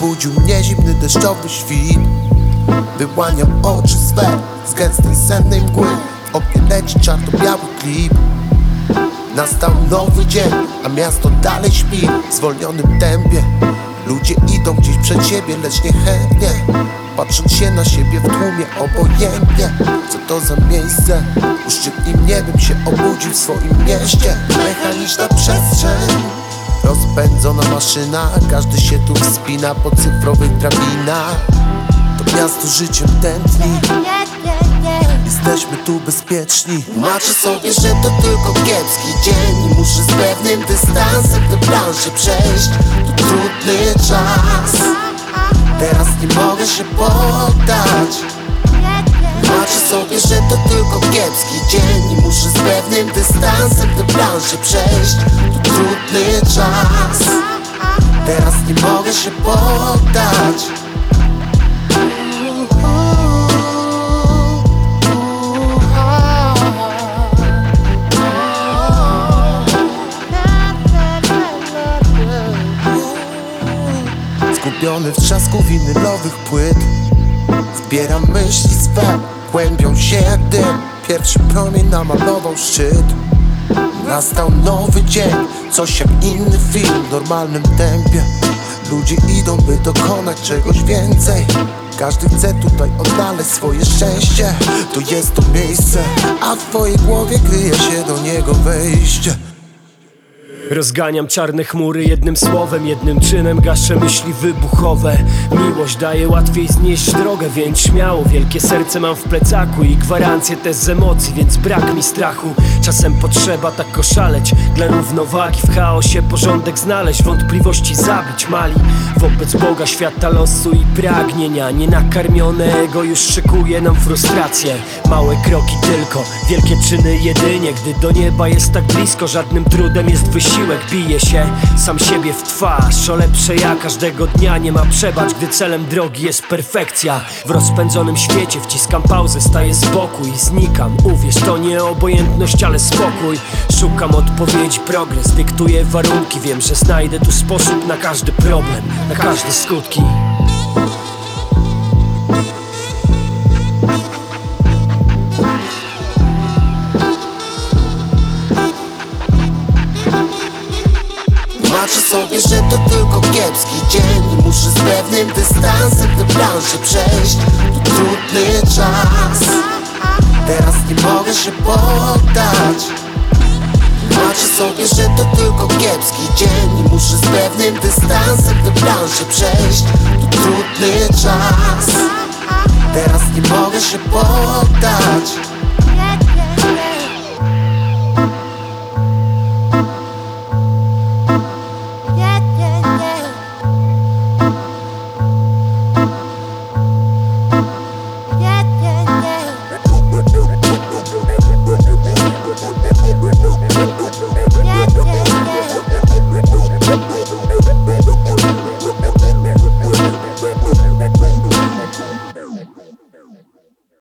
Obudził mnie zimny deszczowy świt. Wyłaniam oczy swe z gęstej sennej mgły. W oknie leci czarno-biały klip. Nastał nowy dzień, a miasto dalej śpi. W zwolnionym tempie Ludzie idą gdzieś przed siebie, lecz niechętnie. Patrząc się na siebie w tłumie obojętnie. Co to za miejsce? Uszczypnim niebem się obudził w swoim mieście. Mechaniczna przestrzeń Rozpędzona maszyna, każdy się tu wspina po cyfrowych drabinach. To miasto życiem tętni. Jesteśmy tu bezpieczni. Macie sobie, że to tylko kiepski dzień. Muszę z pewnym dystansem tę planszę przejść. To trudny czas. Teraz nie mogę się poddać sobie, że to tylko kiepski dzień I muszę z pewnym dystansem tę planszę przejść. To trudny czas. Teraz nie mogę się poddać. Zgubiony w trzasku winylowych płyt. Zbieram myśli swe, kłębią się dym. Pierwszy promień namalował szczyt. Nastał nowy dzień, coś jak inny film w normalnym tempie. Ludzie idą, by dokonać czegoś więcej. Każdy chce tutaj odnaleźć swoje szczęście. To jest to miejsce, a w twojej głowie kryje się do niego wejście Rozganiam czarne chmury jednym słowem, jednym czynem. Gaszę myśli wybuchowe. Miłość daje łatwiej znieść drogę, więc śmiało Wielkie serce mam w plecaku i gwarancje też z emocji, więc brak mi strachu. Czasem potrzeba tak oszaleć. Dla równowagi W chaosie porządek znaleźć, wątpliwości zabić mali. Wobec Boga, świata losu i pragnienia Nienakarmione ego już szykuje nam frustrację. Małe kroki tylko, wielkie czyny jedynie. Gdy do nieba jest tak blisko, żadnym trudem jest wysiłek Bije się sam siebie w twarz O lepsze ja każdego dnia nie ma przebacz Gdy celem drogi jest perfekcja. W rozpędzonym świecie wciskam pauzę Staję z boku i znikam. Uwierz, to nie obojętność, ale spokój. Szukam odpowiedzi, progres Dyktuję warunki. Wiem, że znajdę tu sposób na każdy problem Na każde skutki sobie, że to tylko kiepski dzień. Muszę z pewnym dystansem tę planszę przejść. To trudny czas. Teraz nie mogę się poddać. Macie sobie, że to tylko kiepski dzień. Muszę z pewnym dystansem tę planszę przejść. To trudny czas. Teraz nie mogę się poddać